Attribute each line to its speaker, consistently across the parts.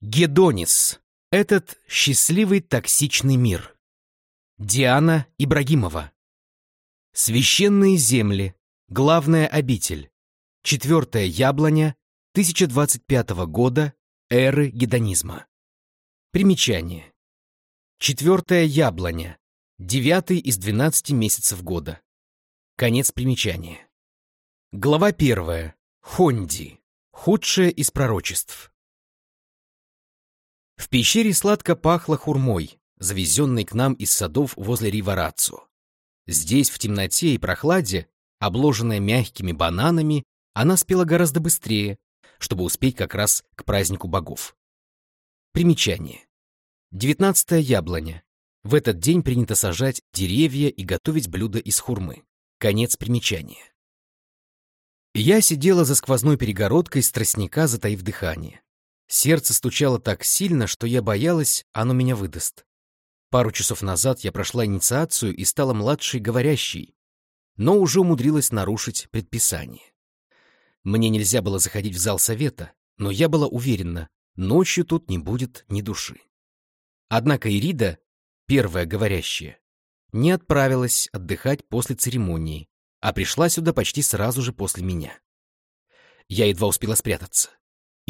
Speaker 1: Гедонис. Этот счастливый токсичный мир. Диана Ибрагимова. Священные земли. Главная обитель. Четвертая яблоня 1025 года эры гедонизма. Примечание. Четвертая яблоня. Девятый из двенадцати месяцев года. Конец примечания. Глава первая. Хонди. Худшее из пророчеств. В пещере сладко пахло хурмой, завезенной к нам из садов возле Риварацу. Здесь, в темноте и прохладе, обложенная мягкими бананами, она спела гораздо быстрее, чтобы успеть как раз к празднику богов. Примечание. Девятнадцатая яблоня. В этот день принято сажать деревья и готовить блюда из хурмы. Конец примечания. Я сидела за сквозной перегородкой с тростника, затаив дыхание. Сердце стучало так сильно, что я боялась, оно меня выдаст. Пару часов назад я прошла инициацию и стала младшей говорящей, но уже умудрилась нарушить предписание. Мне нельзя было заходить в зал совета, но я была уверена, ночью тут не будет ни души. Однако Ирида, первая говорящая, не отправилась отдыхать после церемонии, а пришла сюда почти сразу же после меня. Я едва успела спрятаться.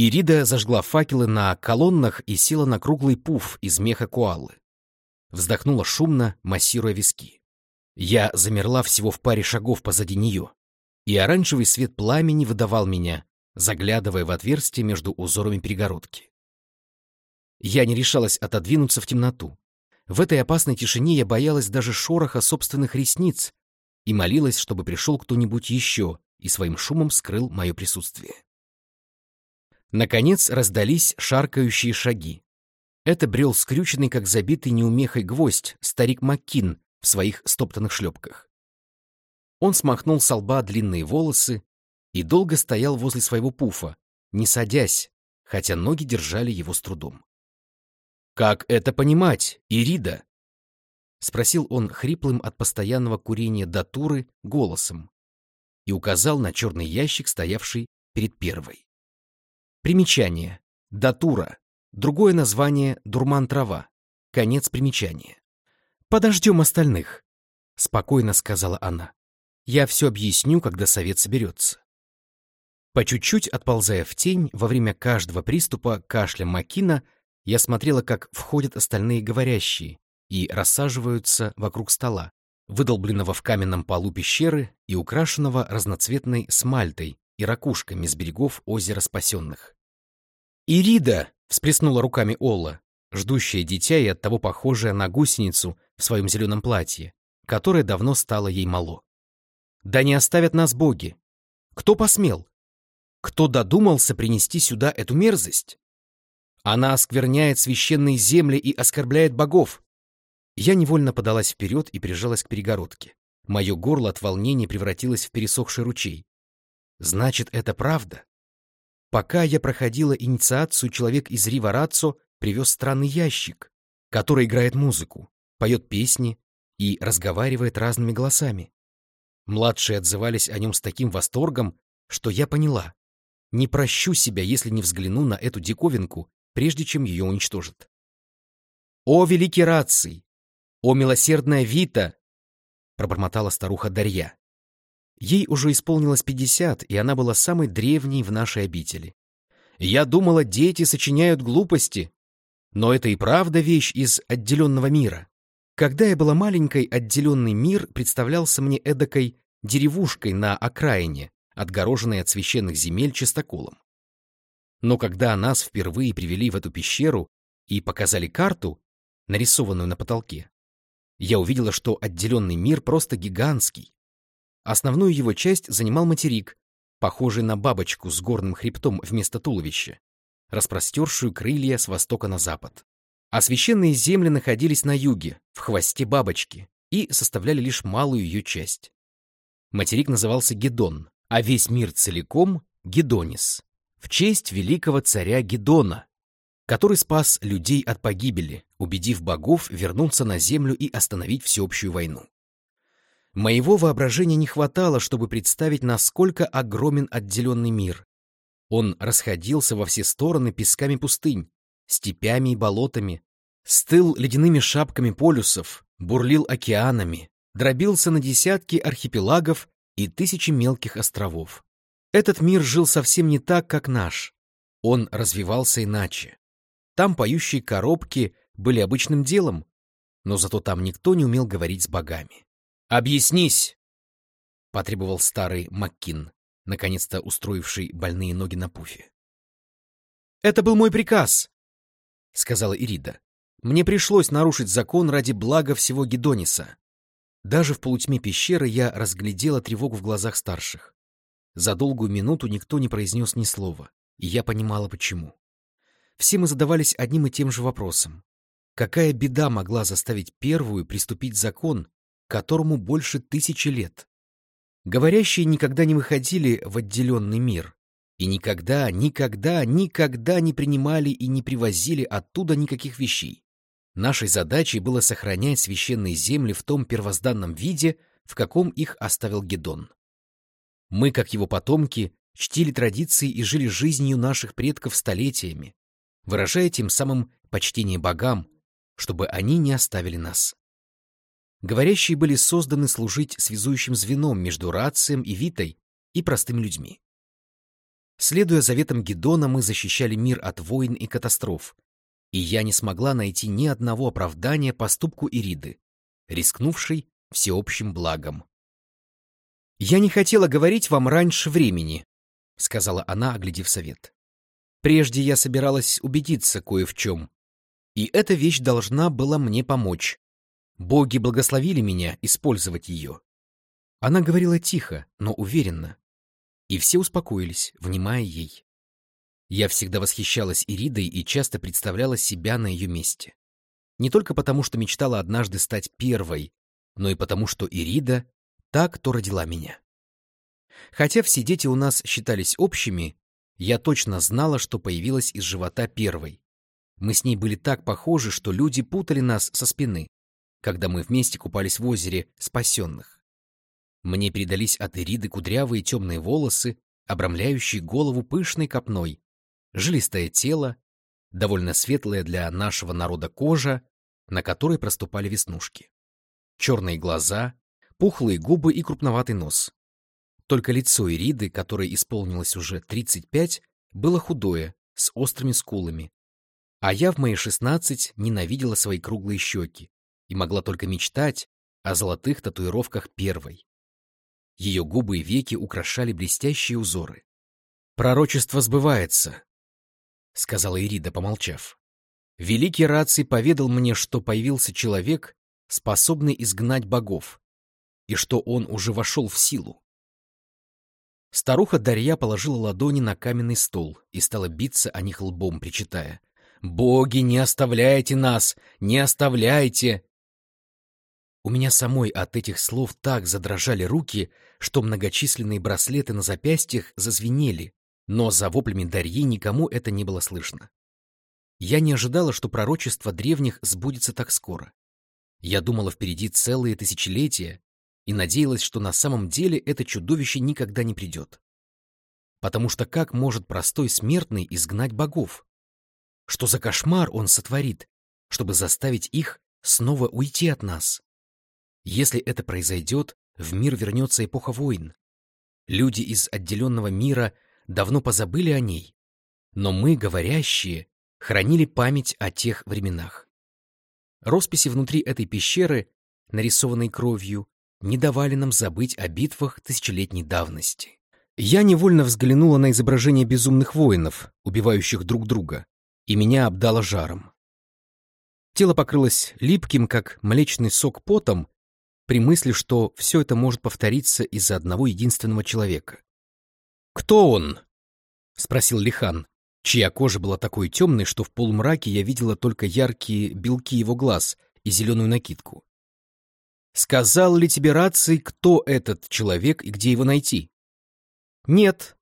Speaker 1: Ирида зажгла факелы на колоннах и села на круглый пуф из меха коалы. Вздохнула шумно, массируя виски. Я замерла всего в паре шагов позади нее, и оранжевый свет пламени выдавал меня, заглядывая в отверстие между узорами перегородки. Я не решалась отодвинуться в темноту. В этой опасной тишине я боялась даже шороха собственных ресниц и молилась, чтобы пришел кто-нибудь еще и своим шумом скрыл мое присутствие. Наконец раздались шаркающие шаги. Это брел скрюченный, как забитый неумехой гвоздь, старик Маккин в своих стоптанных шлепках. Он смахнул с лба длинные волосы и долго стоял возле своего пуфа, не садясь, хотя ноги держали его с трудом. «Как это понимать, Ирида?» — спросил он хриплым от постоянного курения датуры голосом и указал на черный ящик, стоявший перед первой. Примечание. Датура. Другое название — дурман-трава. Конец примечания. «Подождем остальных», — спокойно сказала она. «Я все объясню, когда совет соберется». По чуть-чуть отползая в тень, во время каждого приступа кашля Макина, я смотрела, как входят остальные говорящие и рассаживаются вокруг стола, выдолбленного в каменном полу пещеры и украшенного разноцветной смальтой и ракушками с берегов озера спасенных. «Ирида!» — всплеснула руками Олла, ждущая дитя и оттого похожая на гусеницу в своем зеленом платье, которое давно стало ей мало. «Да не оставят нас боги! Кто посмел? Кто додумался принести сюда эту мерзость? Она оскверняет священные земли и оскорбляет богов!» Я невольно подалась вперед и прижалась к перегородке. Мое горло от волнения превратилось в пересохший ручей. Значит, это правда? Пока я проходила инициацию, человек из Ривараццо привез странный ящик, который играет музыку, поет песни и разговаривает разными голосами. Младшие отзывались о нем с таким восторгом, что я поняла. Не прощу себя, если не взгляну на эту диковинку, прежде чем ее уничтожат. «О, великий Раций! О, милосердная Вита!» пробормотала старуха Дарья. Ей уже исполнилось пятьдесят, и она была самой древней в нашей обители. Я думала, дети сочиняют глупости. Но это и правда вещь из отделенного мира. Когда я была маленькой, отделенный мир представлялся мне эдакой деревушкой на окраине, отгороженной от священных земель чистоколом. Но когда нас впервые привели в эту пещеру и показали карту, нарисованную на потолке, я увидела, что отделенный мир просто гигантский, Основную его часть занимал материк, похожий на бабочку с горным хребтом вместо туловища, распростершую крылья с востока на запад. А священные земли находились на юге, в хвосте бабочки, и составляли лишь малую ее часть. Материк назывался Гедон, а весь мир целиком — Гедонис, в честь великого царя Гедона, который спас людей от погибели, убедив богов вернуться на землю и остановить всеобщую войну. Моего воображения не хватало, чтобы представить, насколько огромен отделенный мир. Он расходился во все стороны песками пустынь, степями и болотами, стыл ледяными шапками полюсов, бурлил океанами, дробился на десятки архипелагов и тысячи мелких островов. Этот мир жил совсем не так, как наш. Он развивался иначе. Там поющие коробки были обычным делом, но зато там никто не умел говорить с богами. «Объяснись!» — потребовал старый Маккин, наконец-то устроивший больные ноги на пуфе. «Это был мой приказ», — сказала Ирида. «Мне пришлось нарушить закон ради блага всего Гедониса». Даже в полутьме пещеры я разглядела тревогу в глазах старших. За долгую минуту никто не произнес ни слова, и я понимала, почему. Все мы задавались одним и тем же вопросом. Какая беда могла заставить первую приступить закон, которому больше тысячи лет? Говорящие никогда не выходили в отделенный мир, и никогда, никогда, никогда не принимали и не привозили оттуда никаких вещей. Нашей задачей было сохранять священные земли в том первозданном виде, в каком их оставил Гедон. Мы, как его потомки, чтили традиции и жили жизнью наших предков столетиями, выражая тем самым почтение богам, чтобы они не оставили нас. Говорящие были созданы служить связующим звеном между рацием и витой и простыми людьми. Следуя заветам Гедона, мы защищали мир от войн и катастроф, и я не смогла найти ни одного оправдания поступку Ириды, рискнувшей всеобщим благом. «Я не хотела говорить вам раньше времени», — сказала она, оглядев совет. «Прежде я собиралась убедиться кое в чем, и эта вещь должна была мне помочь. Боги благословили меня использовать ее». Она говорила тихо, но уверенно, и все успокоились, внимая ей. Я всегда восхищалась Иридой и часто представляла себя на ее месте. Не только потому, что мечтала однажды стать первой, но и потому, что Ирида та, кто родила меня. Хотя все дети у нас считались общими, я точно знала, что появилась из живота первой. Мы с ней были так похожи, что люди путали нас со спины, когда мы вместе купались в озере спасенных. Мне передались от Ириды кудрявые темные волосы, обрамляющие голову пышной копной, жилистое тело, довольно светлая для нашего народа кожа, на которой проступали веснушки, черные глаза, пухлые губы и крупноватый нос. Только лицо Ириды, которой исполнилось уже 35, было худое, с острыми скулами. А я в мои 16 ненавидела свои круглые щеки и могла только мечтать о золотых татуировках первой. Ее губы и веки украшали блестящие узоры. «Пророчество сбывается», — сказала Ирида, помолчав. «Великий Раций поведал мне, что появился человек, способный изгнать богов, и что он уже вошел в силу. Старуха Дарья положила ладони на каменный стол и стала биться о них лбом, причитая. «Боги, не оставляйте нас! Не оставляйте!» У меня самой от этих слов так задрожали руки, что многочисленные браслеты на запястьях зазвенели, но за воплями Дарьи никому это не было слышно. Я не ожидала, что пророчество древних сбудется так скоро. Я думала впереди целые тысячелетия, и надеялась, что на самом деле это чудовище никогда не придет. Потому что как может простой смертный изгнать богов? Что за кошмар он сотворит, чтобы заставить их снова уйти от нас? Если это произойдет, в мир вернется эпоха войн. Люди из отделенного мира давно позабыли о ней, но мы, говорящие, хранили память о тех временах. Росписи внутри этой пещеры, нарисованной кровью, не давали нам забыть о битвах тысячелетней давности. Я невольно взглянула на изображение безумных воинов, убивающих друг друга, и меня обдало жаром. Тело покрылось липким, как млечный сок потом, при мысли, что все это может повториться из-за одного единственного человека. «Кто он?» — спросил Лихан, чья кожа была такой темной, что в полумраке я видела только яркие белки его глаз и зеленую накидку. Сказал ли тебе раций, кто этот человек и где его найти? Нет,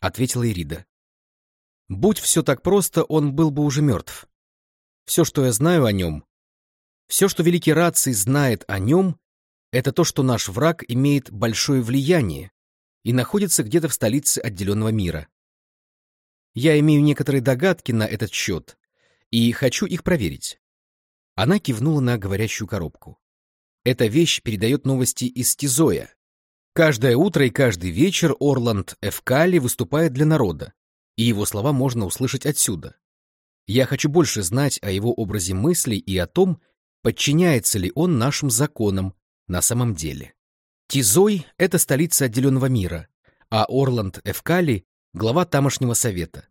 Speaker 1: ответила Ирида. Будь все так просто, он был бы уже мертв. Все, что я знаю о нем, все, что Великий Раций знает о нем, это то, что наш враг имеет большое влияние и находится где-то в столице отделенного мира. Я имею некоторые догадки на этот счет И хочу их проверить. Она кивнула на говорящую коробку. Эта вещь передает новости из Тизоя. Каждое утро и каждый вечер Орланд Эфкали выступает для народа, и его слова можно услышать отсюда. Я хочу больше знать о его образе мыслей и о том, подчиняется ли он нашим законам на самом деле. Тизой — это столица отделенного мира, а Орланд Эфкали — глава тамошнего совета.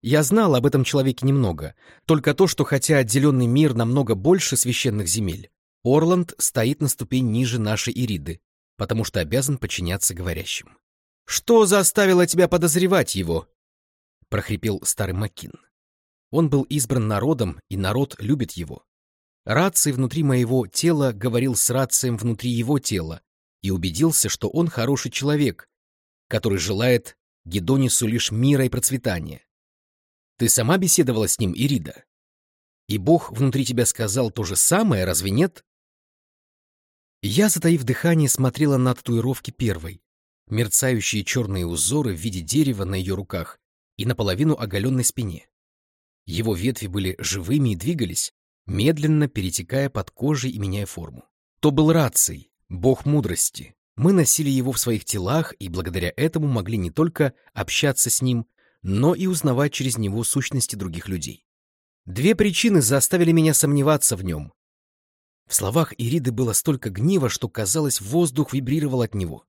Speaker 1: Я знал об этом человеке немного, только то, что хотя отделенный мир намного больше священных земель, Орланд стоит на ступень ниже нашей Ириды, потому что обязан подчиняться говорящим. «Что заставило тебя подозревать его?» — прохрипел старый Маккин. Он был избран народом, и народ любит его. Раций внутри моего тела говорил с рацием внутри его тела и убедился, что он хороший человек, который желает Гедонису лишь мира и процветания. Ты сама беседовала с ним, Ирида? И Бог внутри тебя сказал то же самое, разве нет? Я, затаив дыхание, смотрела на татуировки первой, мерцающие черные узоры в виде дерева на ее руках и наполовину оголенной спине. Его ветви были живыми и двигались, медленно перетекая под кожей и меняя форму. То был раций, бог мудрости. Мы носили его в своих телах и благодаря этому могли не только общаться с ним, но и узнавать через него сущности других людей. Две причины заставили меня сомневаться в нем. В словах Ириды было столько гнева, что, казалось, воздух вибрировал от него.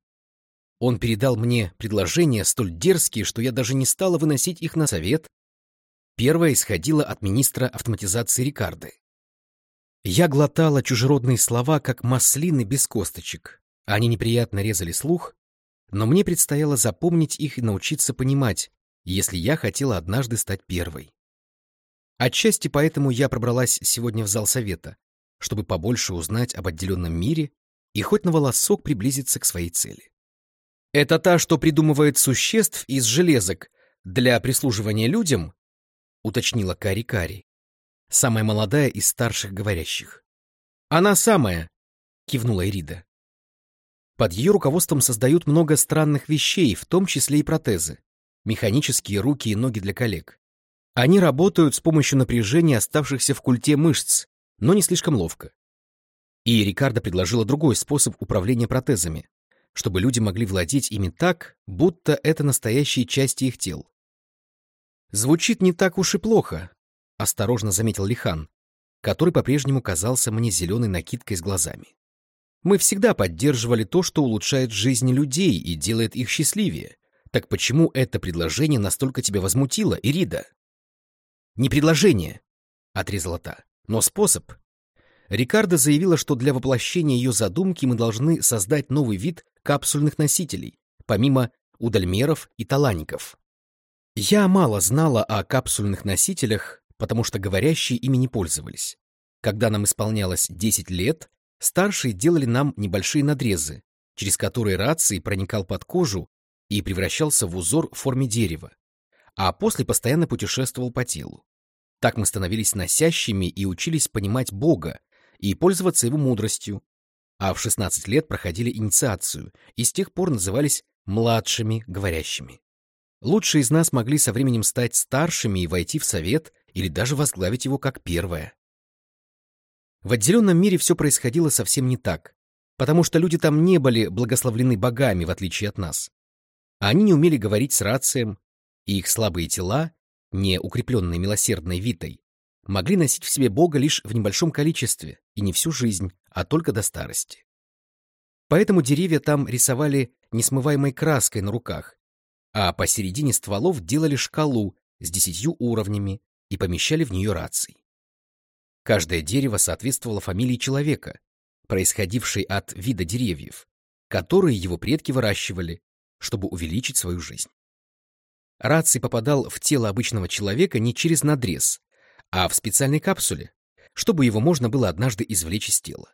Speaker 1: Он передал мне предложения столь дерзкие, что я даже не стала выносить их на совет Первая исходила от министра автоматизации Рикарды. Я глотала чужеродные слова, как маслины без косточек. Они неприятно резали слух, но мне предстояло запомнить их и научиться понимать, если я хотела однажды стать первой. Отчасти поэтому я пробралась сегодня в зал совета, чтобы побольше узнать об отделенном мире и хоть на волосок приблизиться к своей цели. Это та, что придумывает существ из железок для прислуживания людям — уточнила Кари-Кари, самая молодая из старших говорящих. «Она самая!» — кивнула Ирида. Под ее руководством создают много странных вещей, в том числе и протезы, механические руки и ноги для коллег. Они работают с помощью напряжения оставшихся в культе мышц, но не слишком ловко. И Рикардо предложила другой способ управления протезами, чтобы люди могли владеть ими так, будто это настоящие части их тел. Звучит не так уж и плохо, осторожно заметил Лихан, который по-прежнему казался мне зеленой накидкой с глазами. Мы всегда поддерживали то, что улучшает жизнь людей и делает их счастливее. Так почему это предложение настолько тебя возмутило, Ирида? Не предложение, отрезала та, но способ. Рикардо заявила, что для воплощения ее задумки мы должны создать новый вид капсульных носителей, помимо удальмеров и таланников. Я мало знала о капсульных носителях, потому что говорящие ими не пользовались. Когда нам исполнялось 10 лет, старшие делали нам небольшие надрезы, через которые раций проникал под кожу и превращался в узор в форме дерева, а после постоянно путешествовал по телу. Так мы становились носящими и учились понимать Бога и пользоваться его мудростью, а в 16 лет проходили инициацию и с тех пор назывались младшими говорящими. Лучшие из нас могли со временем стать старшими и войти в совет или даже возглавить его как первое. В отделенном мире все происходило совсем не так, потому что люди там не были благословлены богами, в отличие от нас. Они не умели говорить с рацием, и их слабые тела, не укрепленные милосердной витой, могли носить в себе Бога лишь в небольшом количестве и не всю жизнь, а только до старости. Поэтому деревья там рисовали несмываемой краской на руках, а посередине стволов делали шкалу с десятью уровнями и помещали в нее рации. Каждое дерево соответствовало фамилии человека, происходившей от вида деревьев, которые его предки выращивали, чтобы увеличить свою жизнь. Раций попадал в тело обычного человека не через надрез, а в специальной капсуле, чтобы его можно было однажды извлечь из тела.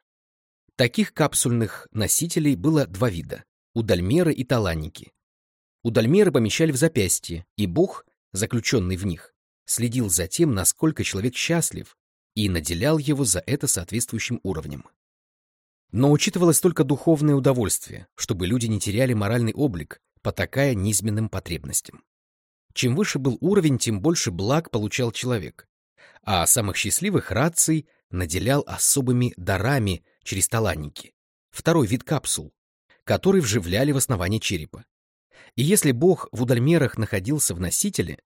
Speaker 1: Таких капсульных носителей было два вида — удальмеры и таланники, Удальмеры помещали в запястье, и Бог, заключенный в них, следил за тем, насколько человек счастлив, и наделял его за это соответствующим уровнем. Но учитывалось только духовное удовольствие, чтобы люди не теряли моральный облик, потакая низменным потребностям. Чем выше был уровень, тем больше благ получал человек. а самых счастливых раций наделял особыми дарами через таланники, второй вид капсул, который вживляли в основание черепа. И если бог в удальмерах находился в носителе,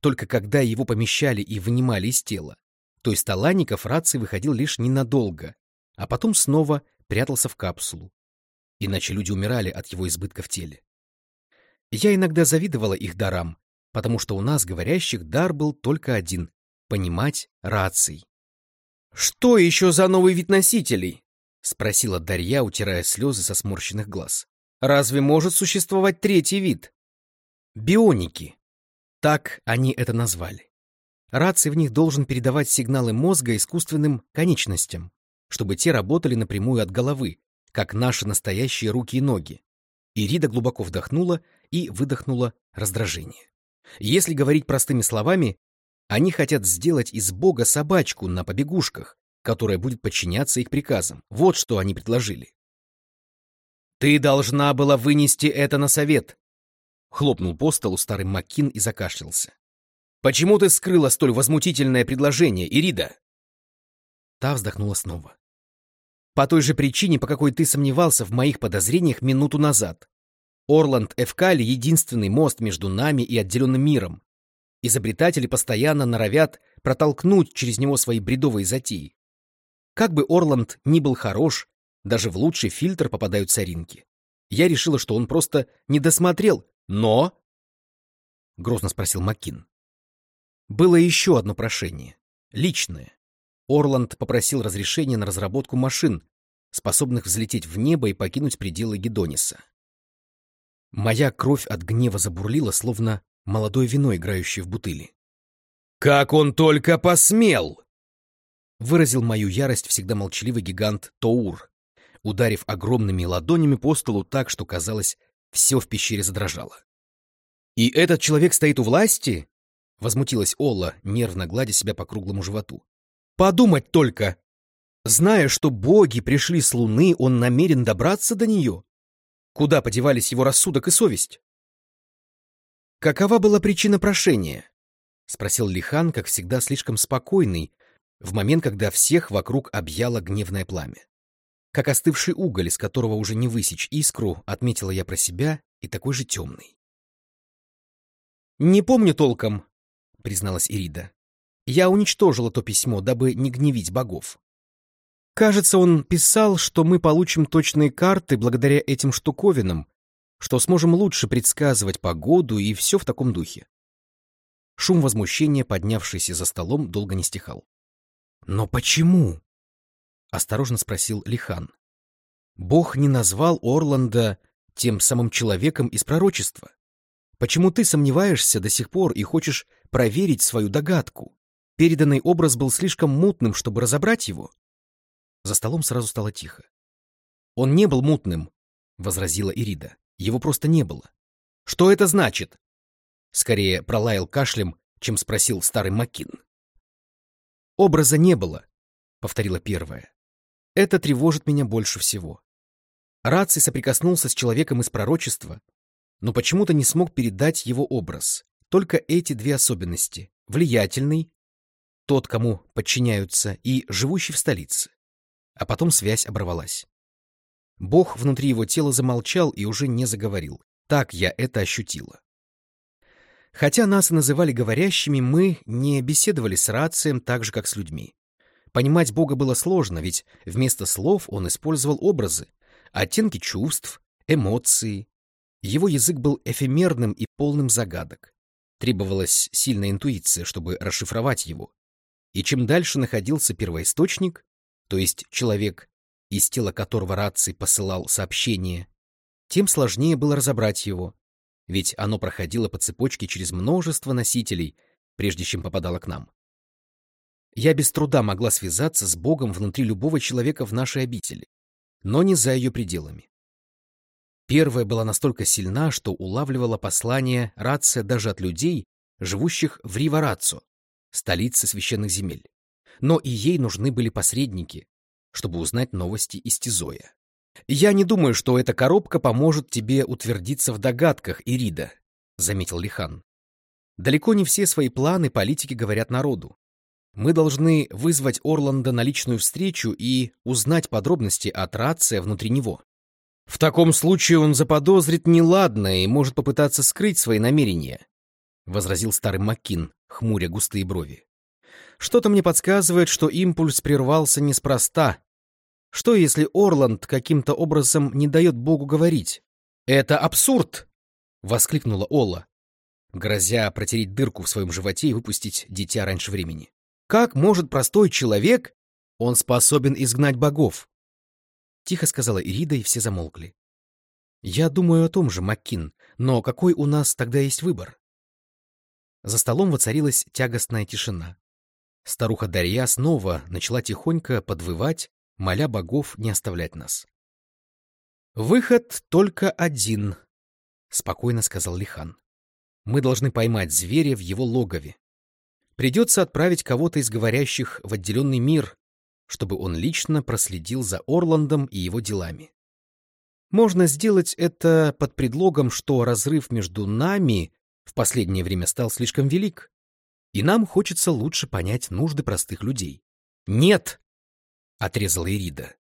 Speaker 1: только когда его помещали и вынимали из тела, то из таланников раций выходил лишь ненадолго, а потом снова прятался в капсулу. Иначе люди умирали от его избытка в теле. Я иногда завидовала их дарам, потому что у нас, говорящих, дар был только один — понимать раций. «Что еще за новый вид носителей?» — спросила Дарья, утирая слезы со сморщенных глаз. «Разве может существовать третий вид?» «Бионики». Так они это назвали. Раций в них должен передавать сигналы мозга искусственным конечностям, чтобы те работали напрямую от головы, как наши настоящие руки и ноги. Ирида глубоко вдохнула и выдохнула раздражение. Если говорить простыми словами, они хотят сделать из Бога собачку на побегушках, которая будет подчиняться их приказам. Вот что они предложили. «Ты должна была вынести это на совет!» Хлопнул по столу старый Маккин и закашлялся. «Почему ты скрыла столь возмутительное предложение, Ирида?» Та вздохнула снова. «По той же причине, по какой ты сомневался в моих подозрениях минуту назад. Орланд Эвкали — единственный мост между нами и отделенным миром. Изобретатели постоянно норовят протолкнуть через него свои бредовые затеи. Как бы Орланд ни был хорош, даже в лучший фильтр попадают соринки. Я решила, что он просто не досмотрел, но... Грозно спросил Маккин. Было еще одно прошение. Личное. Орланд попросил разрешения на разработку машин, способных взлететь в небо и покинуть пределы Гедониса. Моя кровь от гнева забурлила, словно молодое вино, играющее в бутыли. «Как он только посмел!» Выразил мою ярость всегда молчаливый гигант Тоур, ударив огромными ладонями по столу так, что, казалось, все в пещере задрожало. «И этот человек стоит у власти?» — возмутилась Олла, нервно гладя себя по круглому животу. «Подумать только! Зная, что боги пришли с Луны, он намерен добраться до нее? Куда подевались его рассудок и совесть? «Какова была причина прошения?» — спросил Лихан, как всегда слишком спокойный, в момент, когда всех вокруг объяло гневное пламя. Как остывший уголь, из которого уже не высечь искру, отметила я про себя, и такой же темный. «Не помню толком», — призналась Ирида. «Я уничтожила то письмо, дабы не гневить богов. Кажется, он писал, что мы получим точные карты благодаря этим штуковинам, что сможем лучше предсказывать погоду и все в таком духе. Шум возмущения, поднявшийся за столом, долго не стихал. «Но почему?» — осторожно спросил Лихан. «Бог не назвал Орланда тем самым человеком из пророчества. Почему ты сомневаешься до сих пор и хочешь проверить свою догадку? Переданный образ был слишком мутным, чтобы разобрать его?» За столом сразу стало тихо. «Он не был мутным», — возразила Ирида. «Его просто не было». «Что это значит?» Скорее пролаял кашлем, чем спросил старый Макин. «Образа не было», — повторила первая. «Это тревожит меня больше всего. Раций соприкоснулся с человеком из пророчества, но почему-то не смог передать его образ. Только эти две особенности — влиятельный, тот, кому подчиняются, и живущий в столице а потом связь оборвалась. Бог внутри его тела замолчал и уже не заговорил. Так я это ощутила. Хотя нас и называли говорящими, мы не беседовали с рацием так же, как с людьми. Понимать Бога было сложно, ведь вместо слов он использовал образы, оттенки чувств, эмоции. Его язык был эфемерным и полным загадок. Требовалась сильная интуиция, чтобы расшифровать его. И чем дальше находился первоисточник, то есть человек, из тела которого раций посылал сообщение, тем сложнее было разобрать его, ведь оно проходило по цепочке через множество носителей, прежде чем попадало к нам. Я без труда могла связаться с Богом внутри любого человека в нашей обители, но не за ее пределами. Первая была настолько сильна, что улавливала послание рация даже от людей, живущих в Ривараццо, столице священных земель но и ей нужны были посредники, чтобы узнать новости из Тизоя. «Я не думаю, что эта коробка поможет тебе утвердиться в догадках, Ирида», — заметил Лихан. «Далеко не все свои планы политики говорят народу. Мы должны вызвать Орланда на личную встречу и узнать подробности от рация внутри него. В таком случае он заподозрит неладное и может попытаться скрыть свои намерения, — возразил старый Маккин, хмуря густые брови. Что-то мне подсказывает, что импульс прервался неспроста. Что, если Орланд каким-то образом не дает Богу говорить? «Это абсурд!» — воскликнула Олла, грозя протереть дырку в своем животе и выпустить дитя раньше времени. «Как может простой человек? Он способен изгнать богов!» Тихо сказала Ирида, и все замолкли. «Я думаю о том же, Маккин, но какой у нас тогда есть выбор?» За столом воцарилась тягостная тишина. Старуха Дарья снова начала тихонько подвывать, моля богов не оставлять нас. «Выход только один», — спокойно сказал Лихан. «Мы должны поймать зверя в его логове. Придется отправить кого-то из говорящих в отделенный мир, чтобы он лично проследил за Орландом и его делами. Можно сделать это под предлогом, что разрыв между нами в последнее время стал слишком велик, и нам хочется лучше понять нужды простых людей. «Нет!» — отрезала Ирида.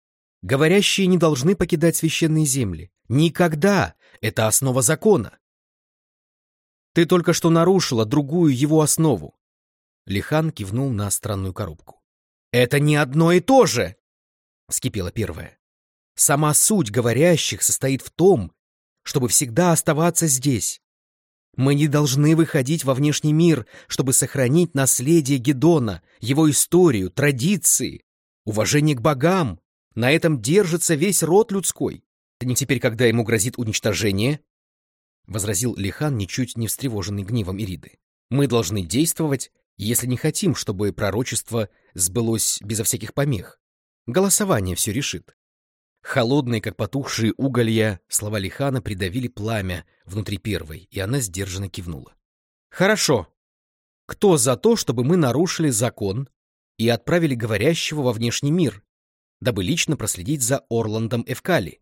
Speaker 1: «Говорящие не должны покидать священные земли. Никогда! Это основа закона!» «Ты только что нарушила другую его основу!» Лихан кивнул на странную коробку. «Это не одно и то же!» — вскипела первая. «Сама суть говорящих состоит в том, чтобы всегда оставаться здесь, мы не должны выходить во внешний мир, чтобы сохранить наследие Гедона, его историю, традиции, уважение к богам. На этом держится весь род людской. Это не теперь, когда ему грозит уничтожение, — возразил Лихан, ничуть не встревоженный гневом Ириды. Мы должны действовать, если не хотим, чтобы пророчество сбылось безо всяких помех. Голосование все решит. Холодные, как потухшие уголья, слова Лихана придавили пламя внутри первой, и она сдержанно кивнула. «Хорошо. Кто за то, чтобы мы нарушили закон и отправили говорящего во внешний мир, дабы лично проследить за Орландом Эвкали?»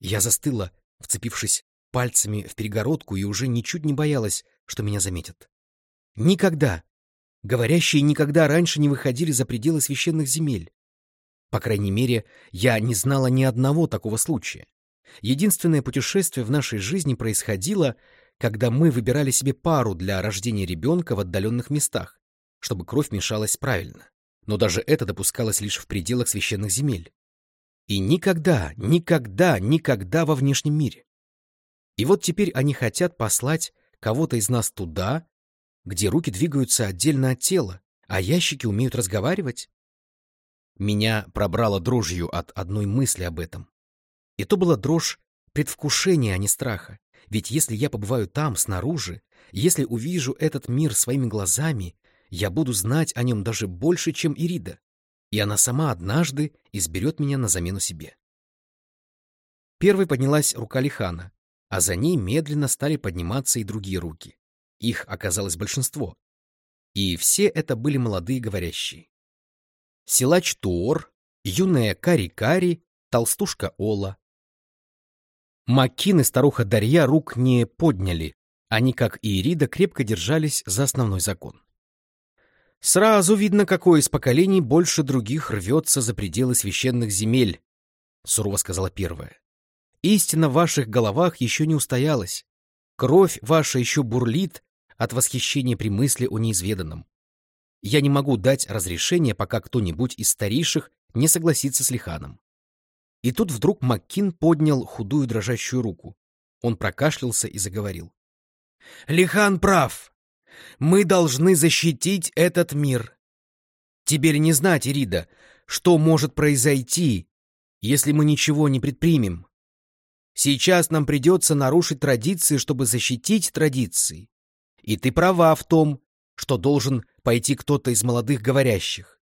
Speaker 1: Я застыла, вцепившись пальцами в перегородку и уже ничуть не боялась, что меня заметят. Никогда, говорящие никогда раньше не выходили за пределы священных земель. По крайней мере, я не знала ни одного такого случая. Единственное путешествие в нашей жизни происходило, когда мы выбирали себе пару для рождения ребенка в отдаленных местах, чтобы кровь мешалась правильно. Но даже это допускалось лишь в пределах священных земель. И никогда, никогда, никогда во внешнем мире. И вот теперь они хотят послать кого-то из нас туда, где руки двигаются отдельно от тела, а ящики умеют разговаривать? Меня пробрало дрожью от одной мысли об этом. И то была дрожь предвкушения, а не страха. Ведь если я побываю там, снаружи, если увижу этот мир своими глазами, я буду знать о нем даже больше, чем Ирида. И она сама однажды изберет меня на замену себе. Первой поднялась рука Лихана, а за ней медленно стали подниматься и другие руки. Их оказалось большинство. И все это были молодые говорящие силач Туор, юная Кари-Кари, толстушка Ола. Макин и старуха Дарья рук не подняли, они, как и Ирида, крепко держались за основной закон. «Сразу видно, какое из поколений больше других рвется за пределы священных земель», — сурово сказала первая. «Истина в ваших головах еще не устоялась. Кровь ваша еще бурлит от восхищения при мысли о неизведанном. Я не могу дать разрешение, пока кто-нибудь из старейших не согласится с Лиханом. И тут вдруг Маккин поднял худую дрожащую руку. Он прокашлялся и заговорил. «Лихан прав. Мы должны защитить этот мир. Теперь не знать, Ирида, что может произойти, если мы ничего не предпримем. Сейчас нам придется нарушить традиции, чтобы защитить традиции. И ты права в том, что должен пойти кто-то из молодых говорящих,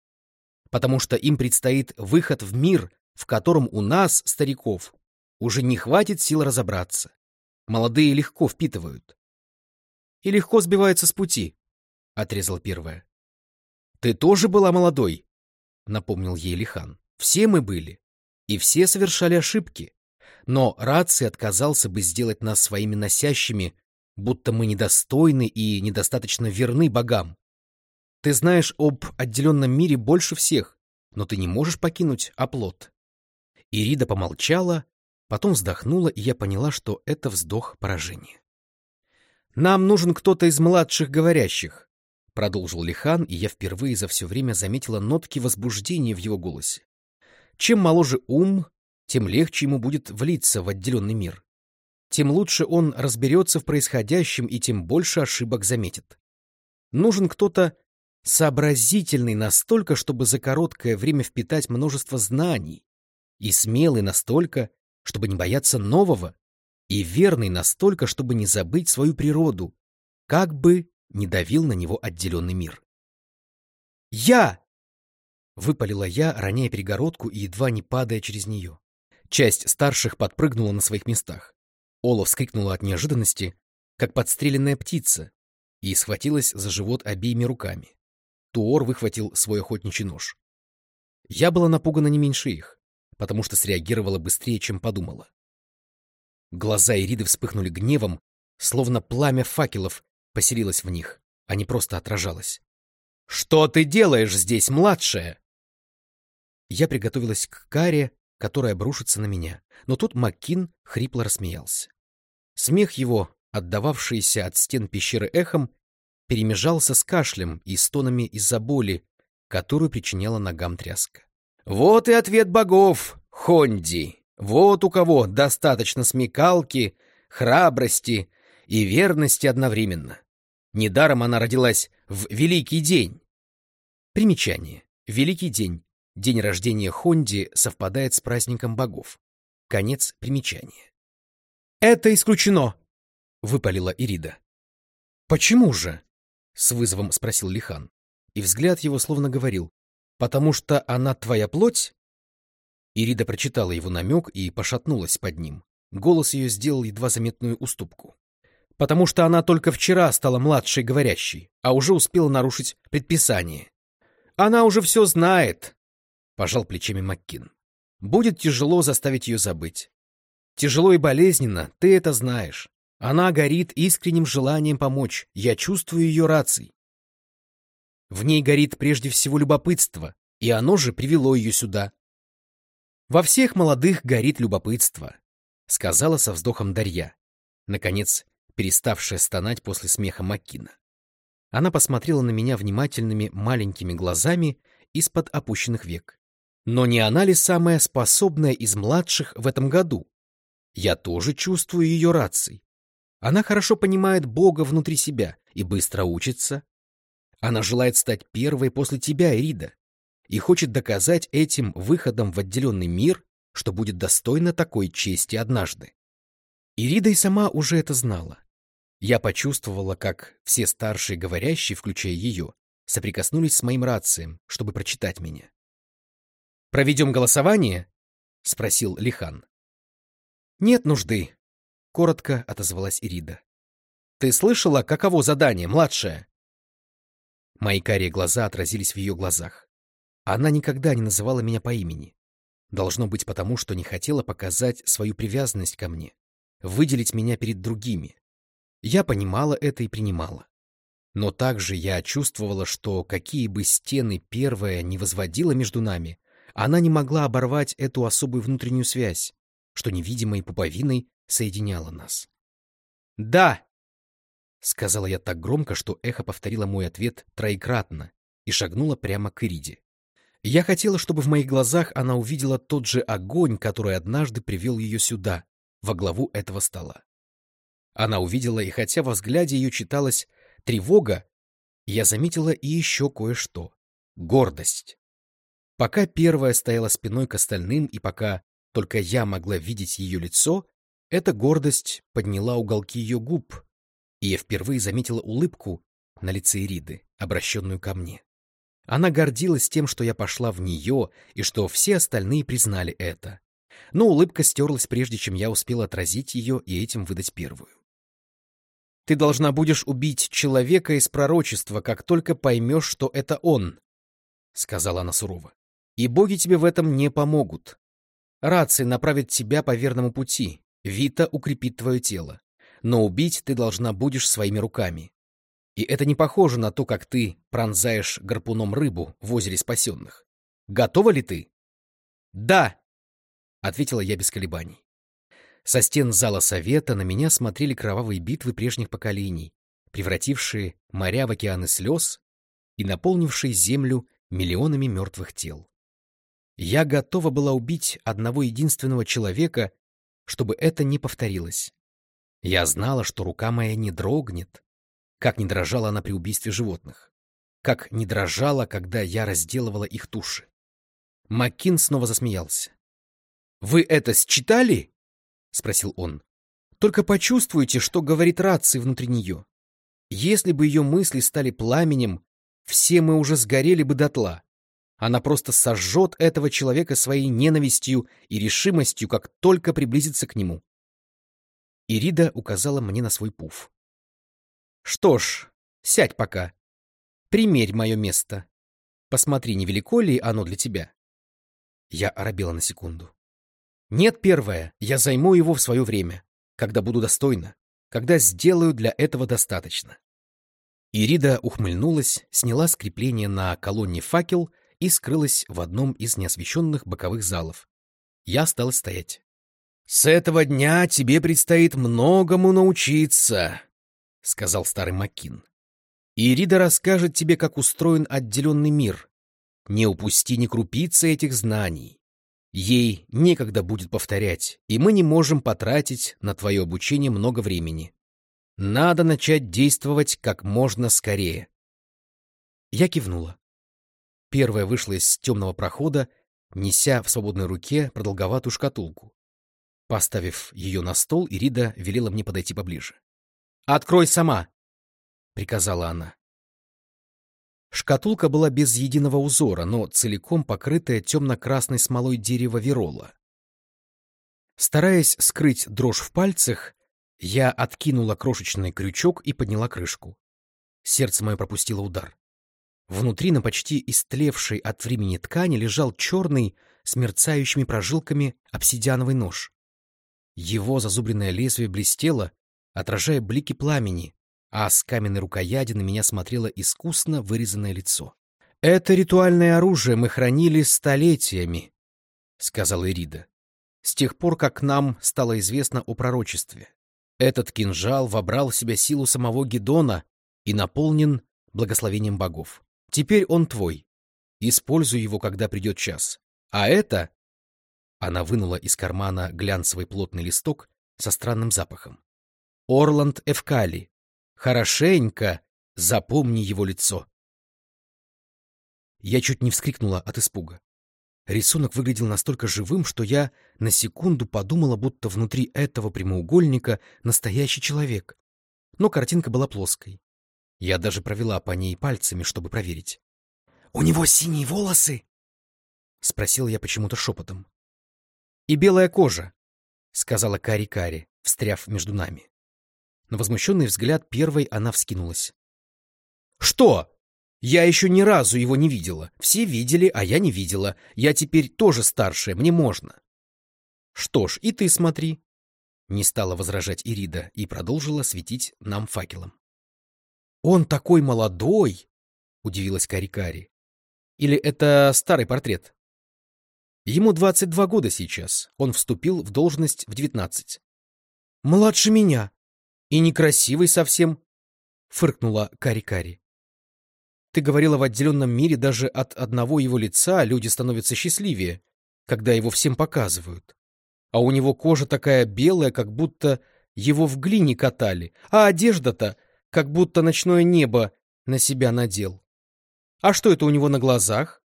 Speaker 1: потому что им предстоит выход в мир, в котором у нас, стариков, уже не хватит сил разобраться. Молодые легко впитывают. И легко сбиваются с пути, — отрезал первая. Ты тоже была молодой, — напомнил ей Лихан. Все мы были, и все совершали ошибки. Но Раци отказался бы сделать нас своими носящими будто мы недостойны и недостаточно верны богам. Ты знаешь об отделенном мире больше всех, но ты не можешь покинуть оплот. Ирида помолчала, потом вздохнула, и я поняла, что это вздох поражения. «Нам нужен кто-то из младших говорящих», — продолжил Лихан, и я впервые за все время заметила нотки возбуждения в его голосе. «Чем моложе ум, тем легче ему будет влиться в отделенный мир. Тем лучше он разберется в происходящем и тем больше ошибок заметит. Нужен кто-то сообразительный настолько, чтобы за короткое время впитать множество знаний, и смелый настолько, чтобы не бояться нового, и верный настолько, чтобы не забыть свою природу, как бы не давил на него отделенный мир. «Я!» — выпалила я, роняя перегородку и едва не падая через нее. Часть старших подпрыгнула на своих местах. Ола вскрикнула от неожиданности, как подстреленная птица, и схватилась за живот обеими руками. Туор выхватил свой охотничий нож. Я была напугана не меньше их, потому что среагировала быстрее, чем подумала. Глаза Ириды вспыхнули гневом, словно пламя факелов поселилось в них, а не просто отражалось. «Что ты делаешь здесь, младшая?» Я приготовилась к каре, которая обрушится на меня, но тут Маккин хрипло рассмеялся. Смех его, отдававшийся от стен пещеры эхом, перемежался с кашлем и стонами из-за боли, которую причиняла ногам тряска. «Вот и ответ богов, Хонди! Вот у кого достаточно смекалки, храбрости и верности одновременно. Недаром она родилась в Великий день. Примечание. Великий день. День рождения Хонди совпадает с праздником богов. Конец примечания. «Это исключено!» — выпалила Ирида. «Почему же?» — с вызовом спросил Лихан. И взгляд его словно говорил. «Потому что она твоя плоть?» Ирида прочитала его намек и пошатнулась под ним. Голос ее сделал едва заметную уступку. «Потому что она только вчера стала младшей говорящей, а уже успела нарушить предписание. Она уже все знает!» — пожал плечами Маккин. «Будет тяжело заставить ее забыть. Тяжело и болезненно, ты это знаешь. Она горит искренним желанием помочь, я чувствую ее рацией. В ней горит прежде всего любопытство, и оно же привело ее сюда. Во всех молодых горит любопытство, сказала со вздохом Дарья, наконец переставшая стонать после смеха Маккина. Она посмотрела на меня внимательными маленькими глазами из-под опущенных век. Но не она ли самая способная из младших в этом году? Я тоже чувствую ее рацией. Она хорошо понимает Бога внутри себя и быстро учится. Она желает стать первой после тебя, Ирида, и хочет доказать этим выходом в отделенный мир, что будет достойна такой чести однажды. Ирида и сама уже это знала. Я почувствовала, как все старшие говорящие, включая ее, соприкоснулись с моим рацием, чтобы прочитать меня. «Проведем голосование?» — спросил Лихан. «Нет нужды», — коротко отозвалась Ирида. «Ты слышала, каково задание, младшая?» Мои карие глаза отразились в ее глазах. Она никогда не называла меня по имени. Должно быть потому, что не хотела показать свою привязанность ко мне, выделить меня перед другими. Я понимала это и принимала. Но также я чувствовала, что какие бы стены первая не возводила между нами, она не могла оборвать эту особую внутреннюю связь, что невидимой пуповиной соединяло нас. «Да!» — сказала я так громко, что эхо повторило мой ответ троекратно и шагнула прямо к Ириде. Я хотела, чтобы в моих глазах она увидела тот же огонь, который однажды привел ее сюда, во главу этого стола. Она увидела, и хотя во взгляде ее читалась тревога, я заметила и еще кое-что — гордость. Пока первая стояла спиной к остальным, и пока только я могла видеть ее лицо, эта гордость подняла уголки ее губ, и я впервые заметила улыбку на лице Ириды, обращенную ко мне. Она гордилась тем, что я пошла в нее, и что все остальные признали это. Но улыбка стерлась, прежде чем я успела отразить ее и этим выдать первую. «Ты должна будешь убить человека из пророчества, как только поймешь, что это он», — сказала она сурово. «И боги тебе в этом не помогут. Рация направит тебя по верному пути, Вита укрепит твое тело. Но убить ты должна будешь своими руками. И это не похоже на то, как ты пронзаешь гарпуном рыбу в озере спасенных. Готова ли ты? Да, ответила я без колебаний. Со стен зала совета на меня смотрели кровавые битвы прежних поколений, превратившие моря в океаны слез и наполнившие землю миллионами мертвых тел. Я готова была убить одного единственного человека, чтобы это не повторилось. Я знала, что рука моя не дрогнет, как не дрожала она при убийстве животных, как не дрожала, когда я разделывала их туши. Маккин снова засмеялся. «Вы это считали?» — спросил он. «Только почувствуйте, что говорит рация внутри нее. Если бы ее мысли стали пламенем, все мы уже сгорели бы дотла. Она просто сожжет этого человека своей ненавистью и решимостью, как только приблизится к нему. Ирида указала мне на свой пуф. «Что ж, сядь пока. Примерь мое место. Посмотри, невелико ли оно для тебя». Я оробела на секунду. «Нет, первое, я займу его в свое время, когда буду достойна, когда сделаю для этого достаточно». Ирида ухмыльнулась, сняла скрепление на колонне факел и скрылась в одном из неосвещенных боковых залов. Я стала стоять. «С этого дня тебе предстоит многому научиться», — сказал старый Макин. «Ирида расскажет тебе, как устроен отделенный мир. Не упусти ни крупицы этих знаний. Ей некогда будет повторять, и мы не можем потратить на твое обучение много времени. Надо начать действовать как можно скорее». Я кивнула. Первая вышла из темного прохода, неся в свободной руке продолговатую шкатулку. Поставив ее на стол, Ирида велела мне подойти поближе. «Открой сама!» — приказала она. Шкатулка была без единого узора, но целиком покрытая темно-красной смолой дерева верола. Стараясь скрыть дрожь в пальцах, я откинула крошечный крючок и подняла крышку. Сердце мое пропустило удар. Внутри на почти истлевшей от времени ткани лежал черный с мерцающими прожилками обсидиановый нож. Его зазубренное лезвие блестело, отражая блики пламени, а с каменной рукояти на меня смотрело искусно вырезанное лицо. «Это ритуальное оружие мы хранили столетиями», — сказала Ирида, «с тех пор, как нам стало известно о пророчестве. Этот кинжал вобрал в себя силу самого Гедона и наполнен благословением богов. Теперь он твой. Используй его, когда придет час. А это она вынула из кармана глянцевый плотный листок со странным запахом. «Орланд Эвкали. Хорошенько запомни его лицо». Я чуть не вскрикнула от испуга. Рисунок выглядел настолько живым, что я на секунду подумала, будто внутри этого прямоугольника настоящий человек. Но картинка была плоской. Я даже провела по ней пальцами, чтобы проверить. «У него синие волосы?» — спросил я почему-то шепотом и белая кожа, — сказала Кари-Кари, встряв между нами. На возмущенный взгляд первой она вскинулась. — Что? Я еще ни разу его не видела. Все видели, а я не видела. Я теперь тоже старшая, мне можно. — Что ж, и ты смотри. Не стала возражать Ирида и продолжила светить нам факелом. — Он такой молодой! — удивилась Кари-Кари. — Или это старый портрет? Ему 22 года сейчас, он вступил в должность в 19. «Младше меня. И некрасивый совсем», — фыркнула Кари-Кари. «Ты говорила, в отделенном мире даже от одного его лица люди становятся счастливее, когда его всем показывают. А у него кожа такая белая, как будто его в глине катали, а одежда-то, как будто ночное небо на себя надел. А что это у него на глазах?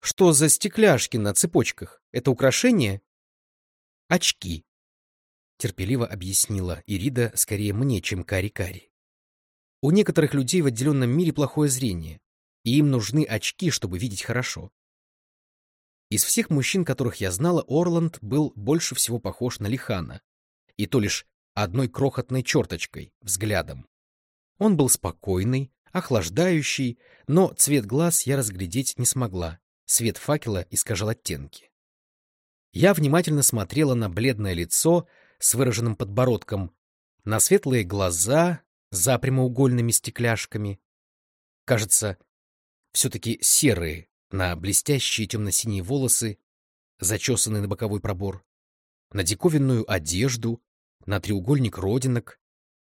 Speaker 1: Что за стекляшки на цепочках? Это украшение? Очки. Терпеливо объяснила Ирида скорее мне, чем Кари-Кари. У некоторых людей в отделенном мире плохое зрение, и им нужны очки, чтобы видеть хорошо. Из всех мужчин, которых я знала, Орланд был больше всего похож на Лихана, и то лишь одной крохотной черточкой, взглядом. Он был спокойный, охлаждающий, но цвет глаз я разглядеть не смогла, Свет факела искажал оттенки. Я внимательно смотрела на бледное лицо с выраженным подбородком, на светлые глаза за прямоугольными стекляшками. Кажется, все-таки серые, на блестящие темно-синие волосы, зачесанные на боковой пробор, на диковинную одежду, на треугольник родинок,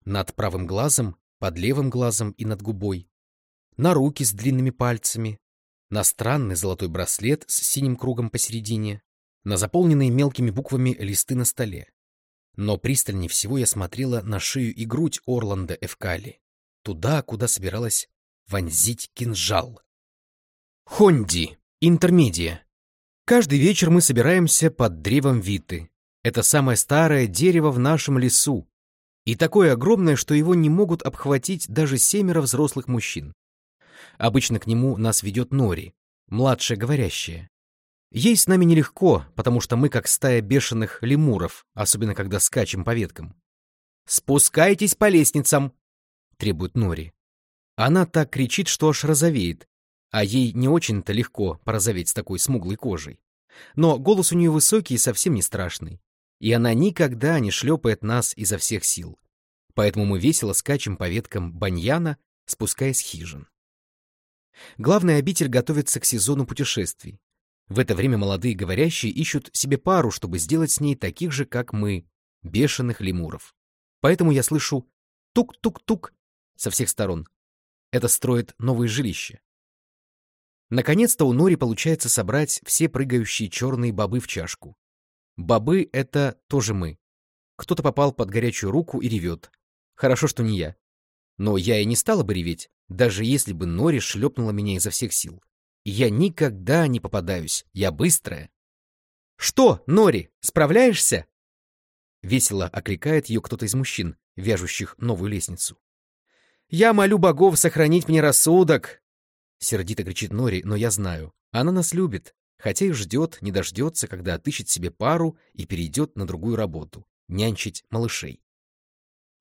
Speaker 1: над правым глазом, под левым глазом и над губой, на руки с длинными пальцами, на странный золотой браслет с синим кругом посередине, на заполненные мелкими буквами листы на столе. Но пристальнее всего я смотрела на шею и грудь Орланда Эвкали, туда, куда собиралась вонзить кинжал. Хонди, интермедия. Каждый вечер мы собираемся под древом Виты. Это самое старое дерево в нашем лесу. И такое огромное, что его не могут обхватить даже семеро взрослых мужчин. Обычно к нему нас ведет Нори, младшая говорящая. Ей с нами нелегко, потому что мы как стая бешеных лемуров, особенно когда скачем по веткам. «Спускайтесь по лестницам!» — требует Нори. Она так кричит, что аж розовеет, а ей не очень-то легко порозоветь с такой смуглой кожей. Но голос у нее высокий и совсем не страшный, и она никогда не шлепает нас изо всех сил. Поэтому мы весело скачем по веткам баньяна, спускаясь хижин. Главный обитель готовится к сезону путешествий. В это время молодые говорящие ищут себе пару, чтобы сделать с ней таких же, как мы, бешеных лемуров. Поэтому я слышу тук-тук-тук со всех сторон. Это строит новые жилища. Наконец-то у Нори получается собрать все прыгающие черные бобы в чашку. Бобы — это тоже мы. Кто-то попал под горячую руку и ревет. Хорошо, что не я. Но я и не стала бы реветь, даже если бы Нори шлепнула меня изо всех сил. Я никогда не попадаюсь, я быстрая. «Что, Нори, справляешься?» Весело окликает ее кто-то из мужчин, вяжущих новую лестницу. «Я молю богов сохранить мне рассудок!» Сердито кричит Нори, но я знаю, она нас любит, хотя и ждет, не дождется, когда отыщет себе пару и перейдет на другую работу — нянчить малышей.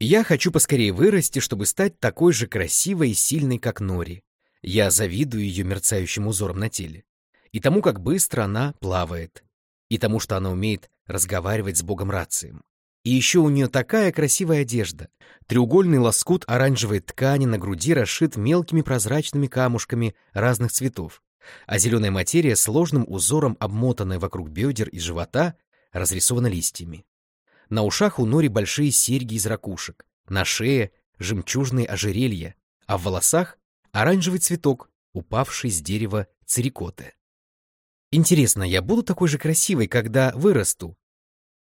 Speaker 1: Я хочу поскорее вырасти, чтобы стать такой же красивой и сильной, как Нори. Я завидую ее мерцающим узором на теле. И тому, как быстро она плавает. И тому, что она умеет разговаривать с богом рацием. И еще у нее такая красивая одежда. Треугольный лоскут оранжевой ткани на груди расшит мелкими прозрачными камушками разных цветов, а зеленая материя сложным узором, обмотанная вокруг бедер и живота, разрисована листьями. На ушах у Нори большие серьги из ракушек, на шее — жемчужные ожерелья, а в волосах — оранжевый цветок, упавший с дерева цирикоты. Интересно, я буду такой же красивой, когда вырасту,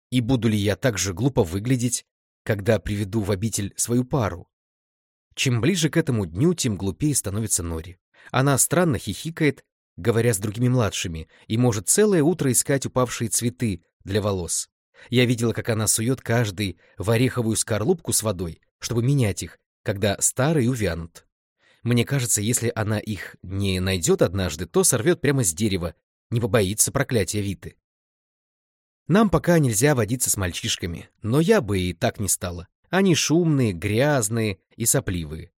Speaker 1: и буду ли я так же глупо выглядеть, когда приведу в обитель свою пару? Чем ближе к этому дню, тем глупее становится Нори. Она странно хихикает, говоря с другими младшими, и может целое утро искать упавшие цветы для волос. Я видела, как она сует каждый в ореховую скорлупку с водой, чтобы менять их, когда старые увянут. Мне кажется, если она их не найдет однажды, то сорвет прямо с дерева, не побоится проклятия Виты. Нам пока нельзя водиться с мальчишками, но я бы и так не стала. Они шумные, грязные и сопливые.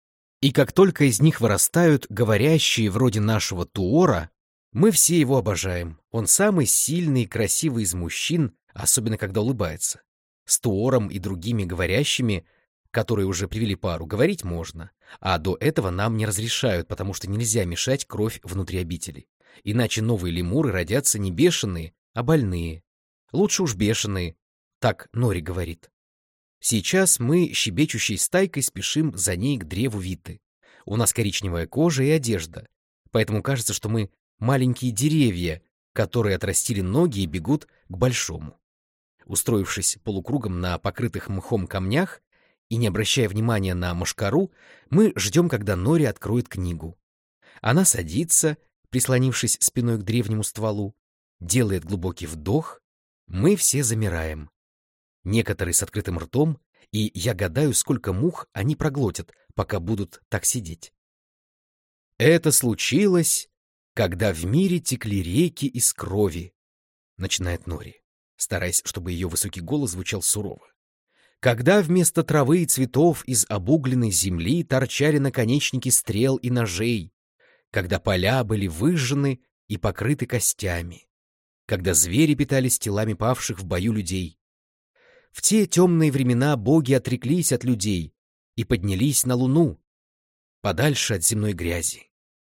Speaker 1: И как только из них вырастают говорящие вроде нашего Туора, мы все его обожаем. Он самый сильный и красивый из мужчин, особенно когда улыбается. С Туором и другими говорящими, которые уже привели пару, говорить можно, а до этого нам не разрешают, потому что нельзя мешать кровь внутри обители. Иначе новые лемуры родятся не бешеные, а больные, Лучше уж бешеные, так Нори говорит. Сейчас мы щебечущей стайкой спешим за ней к древу Виты. У нас коричневая кожа и одежда, поэтому кажется, что мы маленькие деревья, которые отрастили ноги и бегут к большому. Устроившись полукругом на покрытых мхом камнях и не обращая внимания на мошкару, мы ждем, когда Нори откроет книгу. Она садится, прислонившись спиной к древнему стволу, делает глубокий вдох мы все замираем. Некоторые с открытым ртом, и я гадаю, сколько мух они проглотят, пока будут так сидеть. Это случилось, когда в мире текли реки из крови, начинает Нори, стараясь, чтобы ее высокий голос звучал сурово. Когда вместо травы и цветов из обугленной земли торчали наконечники стрел и ножей, когда поля были выжжены и покрыты костями, когда звери питались телами павших в бою людей. В те темные времена боги отреклись от людей, и поднялись на Луну, подальше от земной грязи.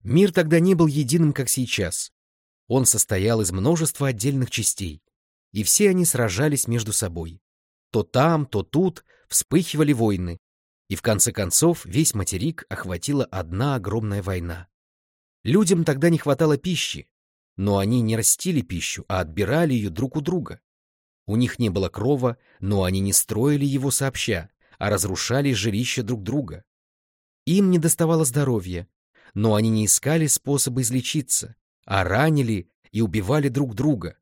Speaker 1: Мир тогда не был единым, как сейчас. Он состоял из множества отдельных частей, и все они сражались между собой. То там, то тут вспыхивали войны, и в конце концов весь материк охватила одна огромная война. Людям тогда не хватало пищи, но они не растили пищу, а отбирали ее друг у друга. У них не было крова, но они не строили его сообща, а разрушали жилища друг друга. Им не доставало здоровья, но они не искали способы излечиться, а ранили и убивали друг друга.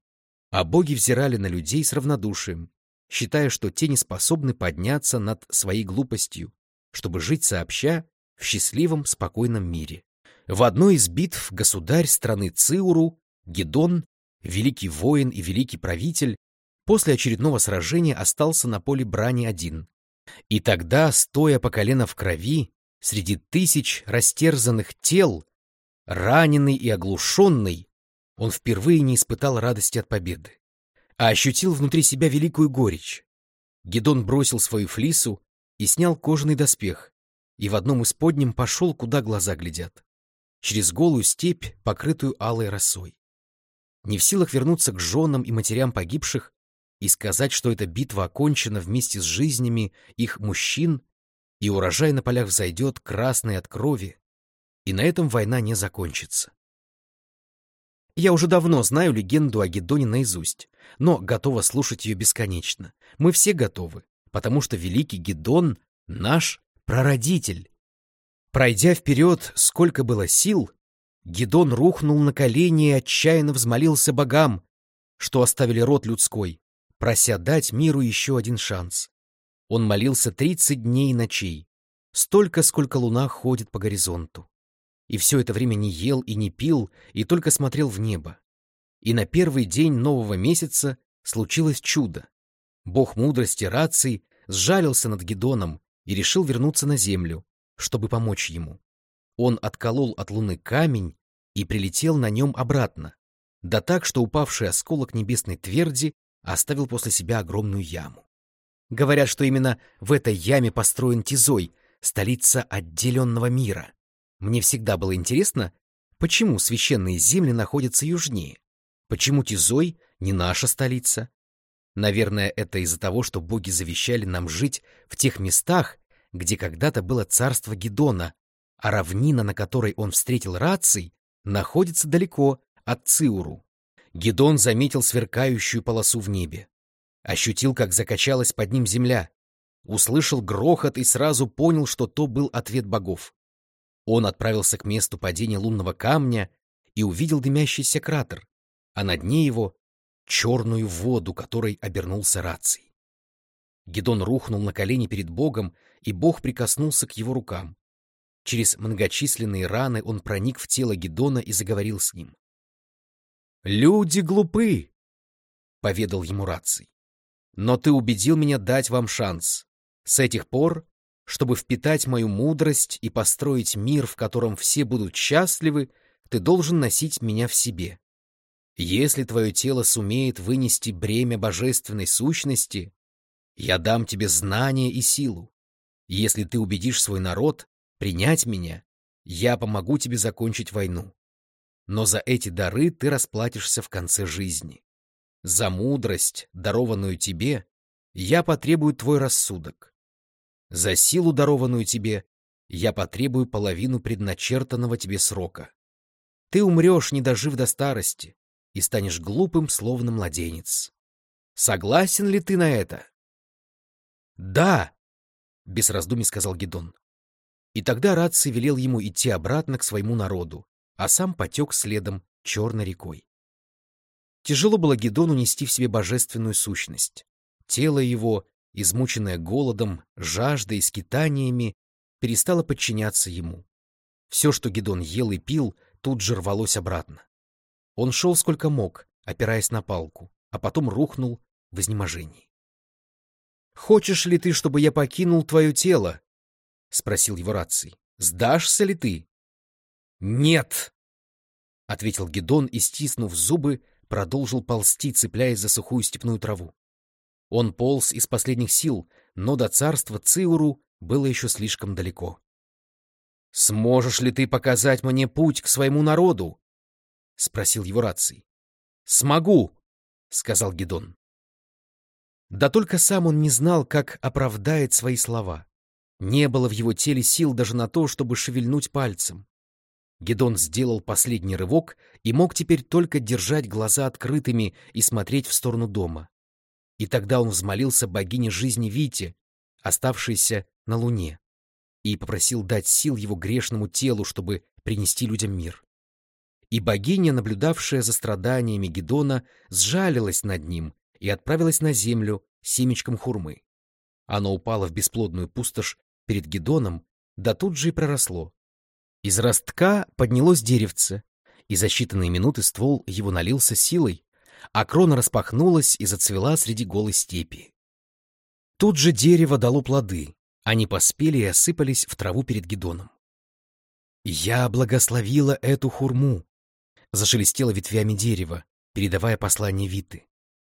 Speaker 1: А боги взирали на людей с равнодушием, считая, что те не способны подняться над своей глупостью, чтобы жить сообща в счастливом, спокойном мире. В одной из битв государь страны Циуру, Гедон, великий воин и великий правитель, после очередного сражения остался на поле брани один. И тогда, стоя по колено в крови, среди тысяч растерзанных тел, раненый и оглушенный, он впервые не испытал радости от победы, а ощутил внутри себя великую горечь. Гедон бросил свою флису и снял кожаный доспех, и в одном из подним пошел, куда глаза глядят через голую степь, покрытую алой росой. Не в силах вернуться к женам и матерям погибших и сказать, что эта битва окончена вместе с жизнями их мужчин, и урожай на полях взойдет красный от крови, и на этом война не закончится. Я уже давно знаю легенду о Гедоне наизусть, но готова слушать ее бесконечно. Мы все готовы, потому что великий Гедон — наш прародитель. Пройдя вперед, сколько было сил, Гедон рухнул на колени и отчаянно взмолился богам, что оставили род людской, прося дать миру еще один шанс. Он молился тридцать дней и ночей, столько, сколько луна ходит по горизонту. И все это время не ел и не пил, и только смотрел в небо. И на первый день нового месяца случилось чудо. Бог мудрости Раций сжалился над Гедоном и решил вернуться на землю, чтобы помочь ему. Он отколол от луны камень и прилетел на нем обратно, да так, что упавший осколок небесной тверди оставил после себя огромную яму. Говорят, что именно в этой яме построен Тизой, столица отделенного мира. Мне всегда было интересно, почему священные земли находятся южнее, почему Тизой не наша столица. Наверное, это из-за того, что боги завещали нам жить в тех местах, где когда-то было царство Гедона, а равнина, на которой он встретил раций, находится далеко от Циуру. Гедон заметил сверкающую полосу в небе. Ощутил, как закачалась под ним земля. Услышал грохот и сразу понял, что то был ответ богов. Он отправился к месту падения лунного камня и увидел дымящийся кратер, а на дне его — черную воду, которой обернулся раций. Гедон рухнул на колени перед Богом, и Бог прикоснулся к его рукам. Через многочисленные раны он проник в тело Гедона и заговорил с ним. «Люди глупы!» — поведал ему Раций. «Но ты убедил меня дать вам шанс. С этих пор, чтобы впитать мою мудрость и построить мир, в котором все будут счастливы, ты должен носить меня в себе. Если твое тело сумеет вынести бремя божественной сущности, я дам тебе знания и силу. Если ты убедишь свой народ принять меня, я помогу тебе закончить войну. Но за эти дары ты расплатишься в конце жизни. За мудрость, дарованную тебе, я потребую твой рассудок. За силу, дарованную тебе, я потребую половину предначертанного тебе срока. Ты умрешь, не дожив до старости, и станешь глупым, словно младенец. Согласен ли ты на это? «Да!» — без раздумий сказал Гедон. И тогда Раций велел ему идти обратно к своему народу, а сам потек следом черной рекой. Тяжело было Гедону нести в себе божественную сущность. Тело его, измученное голодом, жаждой и скитаниями, перестало подчиняться ему. Все, что Гедон ел и пил, тут же рвалось обратно. Он шел сколько мог, опираясь на палку, а потом рухнул в изнеможении. «Хочешь ли ты, чтобы я покинул твое тело?» — спросил его раций. «Сдашься ли ты?» «Нет!» — ответил Гедон и, стиснув зубы, продолжил ползти, цепляясь за сухую степную траву. Он полз из последних сил, но до царства Циуру было еще слишком далеко. «Сможешь ли ты показать мне путь к своему народу?» — спросил его раций. «Смогу», — сказал Гедон. Да только сам он не знал, как оправдает свои слова. Не было в его теле сил даже на то, чтобы шевельнуть пальцем. Гедон сделал последний рывок и мог теперь только держать глаза открытыми и смотреть в сторону дома. И тогда он взмолился богине жизни Вите, оставшейся на луне, и попросил дать сил его грешному телу, чтобы принести людям мир. И богиня, наблюдавшая за страданиями Гедона, сжалилась над ним и отправилась на землю семечком хурмы. Оно упало в бесплодную пустошь перед Гедоном, да тут же и проросло. Из ростка поднялось деревце, и за считанные минуты ствол его налился силой, а крона распахнулась и зацвела среди голой степи. Тут же дерево дало плоды, они поспели и осыпались в траву перед Гедоном. «Я благословила эту хурму», — зашелестело ветвями дерева, передавая послание Виты.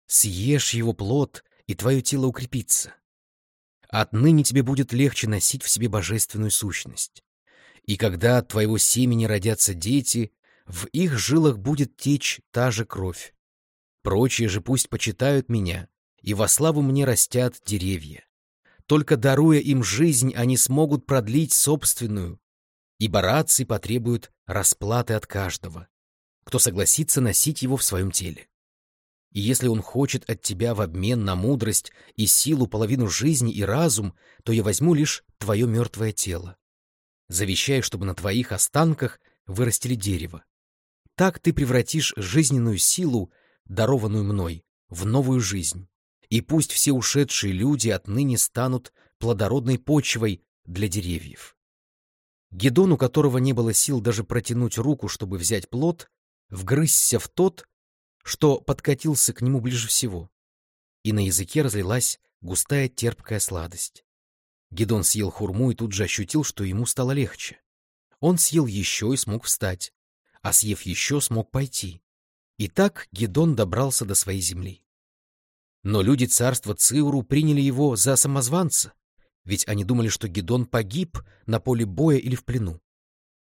Speaker 1: «Съешь его плод, и твое тело укрепится. Отныне тебе будет легче носить в себе божественную сущность. И когда от твоего семени родятся дети, в их жилах будет течь та же кровь. Прочие же пусть почитают меня, и во славу мне растят деревья. Только даруя им жизнь, они смогут продлить собственную, ибо рации потребуют расплаты от каждого, кто согласится носить его в своем теле. И если он хочет от тебя в обмен на мудрость и силу половину жизни и разум, то я возьму лишь твое мертвое тело. Завещаю, чтобы на твоих останках вырастили дерево. Так ты превратишь жизненную силу, дарованную мной, в новую жизнь. И пусть все ушедшие люди отныне станут плодородной почвой для деревьев. Гедон, у которого не было сил даже протянуть руку, чтобы взять плод, вгрызся в тот, что подкатился к нему ближе всего, и на языке разлилась густая терпкая сладость. Гедон съел хурму и тут же ощутил, что ему стало легче. Он съел еще и смог встать, а съев еще смог пойти. И так Гедон добрался до своей земли. Но люди царства Циуру приняли его за самозванца, ведь они думали, что Гедон погиб на поле боя или в плену.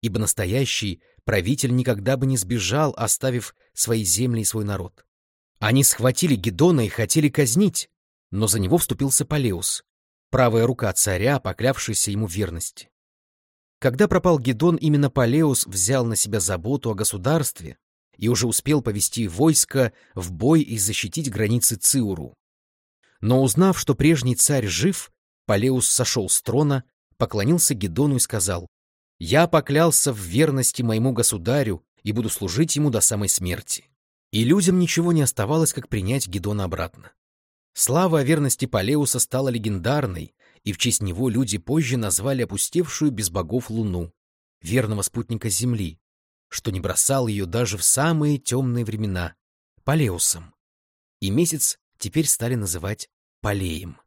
Speaker 1: Ибо настоящий правитель никогда бы не сбежал, оставив свои земли и свой народ. Они схватили Гедона и хотели казнить, но за него вступился Палеус, правая рука царя, поклявшаяся ему верности. Когда пропал Гедон, именно Палеус взял на себя заботу о государстве и уже успел повести войско в бой и защитить границы Циуру. Но узнав, что прежний царь жив, Палеус сошел с трона, поклонился Гедону и сказал, я поклялся в верности моему государю и буду служить ему до самой смерти. И людям ничего не оставалось, как принять Гедона обратно. Слава о верности Палеуса стала легендарной, и в честь него люди позже назвали опустевшую без богов Луну, верного спутника Земли, что не бросал ее даже в самые темные времена, Палеусом. И месяц теперь стали называть Палеем.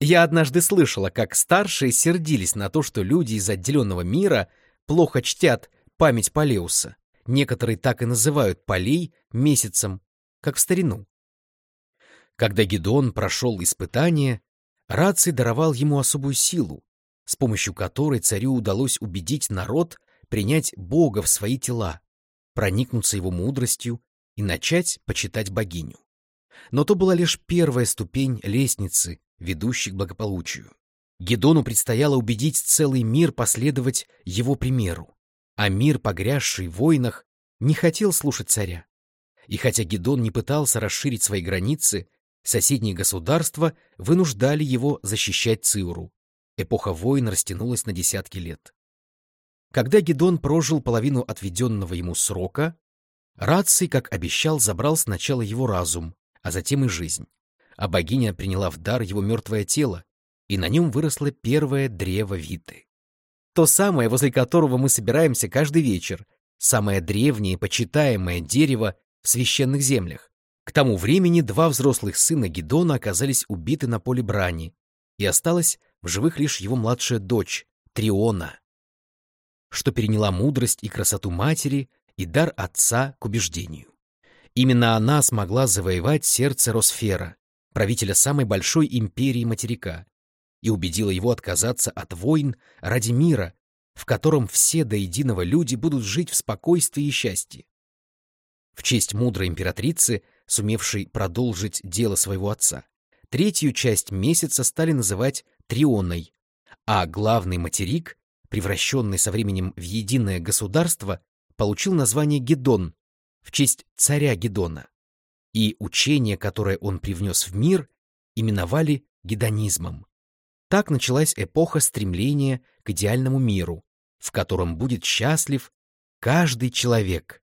Speaker 1: Я однажды слышала, как старшие сердились на то, что люди из отделенного мира плохо чтят память Полеуса. Некоторые так и называют полей месяцем, как в старину. Когда Гедон прошел испытание, Раций даровал ему особую силу, с помощью которой царю удалось убедить народ принять Бога в свои тела, проникнуться его мудростью и начать почитать богиню. Но то была лишь первая ступень лестницы, ведущий к благополучию. Гедону предстояло убедить целый мир последовать его примеру, а мир, погрязший в войнах, не хотел слушать царя. И хотя Гедон не пытался расширить свои границы, соседние государства вынуждали его защищать Циуру. Эпоха войн растянулась на десятки лет. Когда Гедон прожил половину отведенного ему срока, Раций, как обещал, забрал сначала его разум, а затем и жизнь а богиня приняла в дар его мертвое тело, и на нем выросло первое древо Виты. То самое, возле которого мы собираемся каждый вечер, самое древнее почитаемое дерево в священных землях. К тому времени два взрослых сына Гедона оказались убиты на поле брани, и осталась в живых лишь его младшая дочь, Триона, что переняла мудрость и красоту матери и дар отца к убеждению. Именно она смогла завоевать сердце Росфера, правителя самой большой империи материка, и убедила его отказаться от войн ради мира, в котором все до единого люди будут жить в спокойствии и счастье. В честь мудрой императрицы, сумевшей продолжить дело своего отца, третью часть месяца стали называть Трионой, а главный материк, превращенный со временем в единое государство, получил название Гедон в честь царя Гедона, и учение, которое он привнес в мир, именовали гедонизмом. Так началась эпоха стремления к идеальному миру, в котором будет счастлив каждый человек.